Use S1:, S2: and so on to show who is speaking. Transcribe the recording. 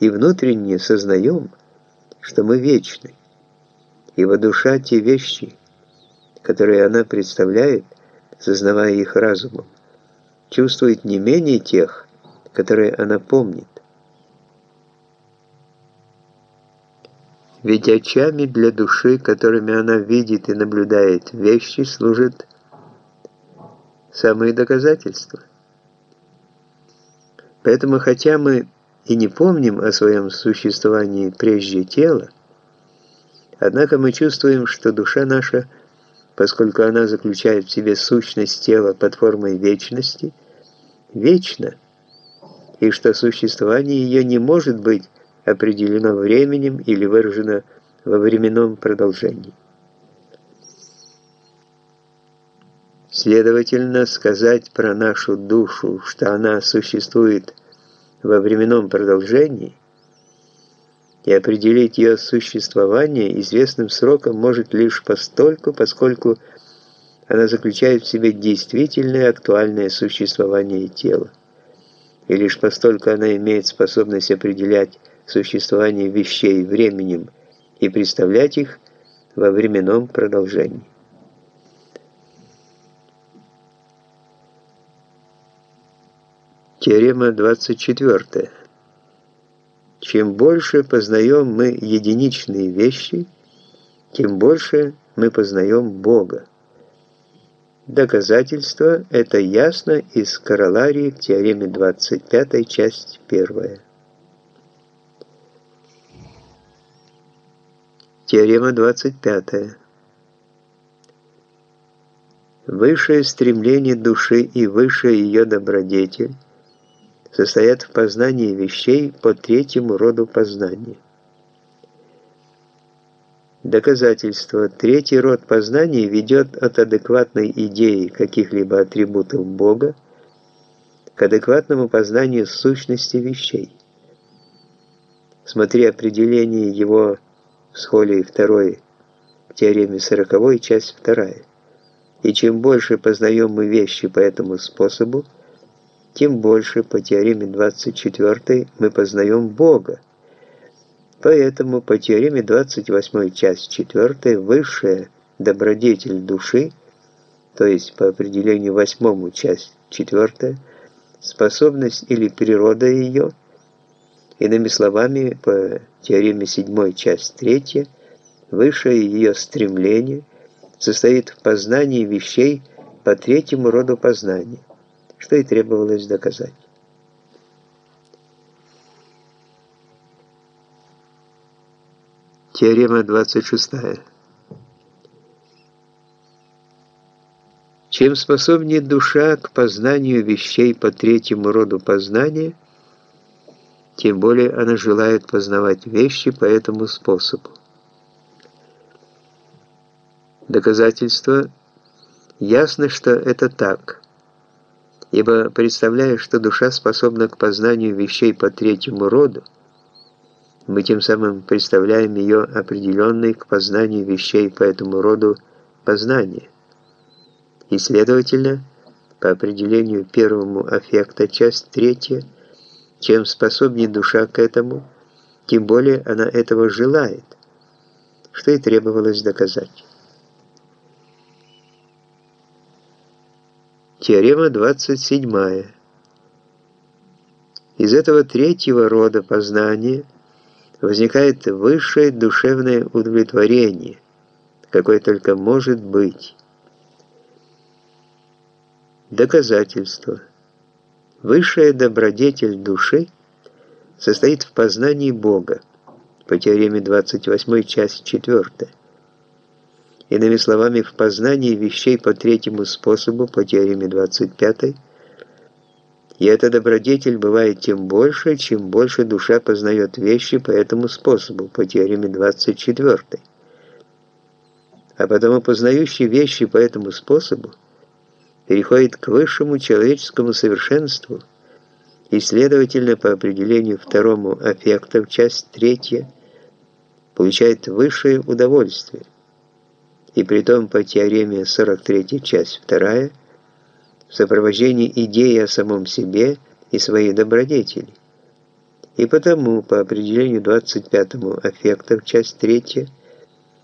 S1: и внутренне сознаем, что мы вечны, ибо душа те вещи, которые она представляет, сознавая их разумом, чувствует не менее тех, которые она помнит. Ведь очами для души, которыми она видит и наблюдает вещи, служат самые доказательства. Поэтому, хотя мы и не помним о своем существовании прежде тела, однако мы чувствуем, что душа наша, поскольку она заключает в себе сущность тела под формой вечности, вечна, и что существование ее не может быть определено временем или выражено во временном продолжении. Следовательно, сказать про нашу душу, что она существует во временном продолжении, и определить ее существование известным сроком может лишь постольку, поскольку она заключает в себе действительное актуальное существование тела, и лишь постольку она имеет способность определять существование вещей временем и представлять их во временном продолжении. Теорема 24. Чем больше познаем мы единичные вещи, тем больше мы познаем Бога. Доказательство это ясно из короларии к теореме 25, часть 1. Теорема 25. Высшее стремление души и высшая ее добродетель состоят в познании вещей по третьему роду познания. Доказательство. Третий род познания ведет от адекватной идеи каких-либо атрибутов Бога к адекватному познанию сущности вещей. Смотри определение его в схоле 2 к теореме 40, часть 2. И чем больше познаем мы вещи по этому способу, тем больше по теореме 24 мы познаем Бога. Поэтому по теореме 28 часть 4 высшая добродетель души, то есть по определению 8 часть 4, способность или природа ее – Иными словами, по теореме 7 часть 3, высшее ее стремление состоит в познании вещей по третьему роду познания, что и требовалось доказать. Теорема 26. Чем способнее душа к познанию вещей по третьему роду познания – тем более она желает познавать вещи по этому способу. Доказательство ясно, что это так, ибо представляя, что душа способна к познанию вещей по третьему роду, мы тем самым представляем ее определенной к познанию вещей по этому роду познания. И, следовательно, по определению первому аффекта, часть третья – чем способнее душа к этому, тем более она этого желает, что и требовалось доказать. Теорема 27. Из этого третьего рода познания возникает высшее душевное удовлетворение, какое только может быть. Доказательство – Высшая добродетель души состоит в познании Бога, по теореме 28, часть 4. Иными словами, в познании вещей по третьему способу, по теореме 25, и эта добродетель бывает тем больше, чем больше душа познает вещи по этому способу, по теореме 24. А потому познающий вещи по этому способу переходит к высшему человеческому совершенству и, следовательно, по определению второму аффекта в часть третья, получает высшее удовольствие, и притом по теореме 43 часть вторая в сопровождении идеи о самом себе и своей добродетели, И потому, по определению 25-му аффектов, часть 3,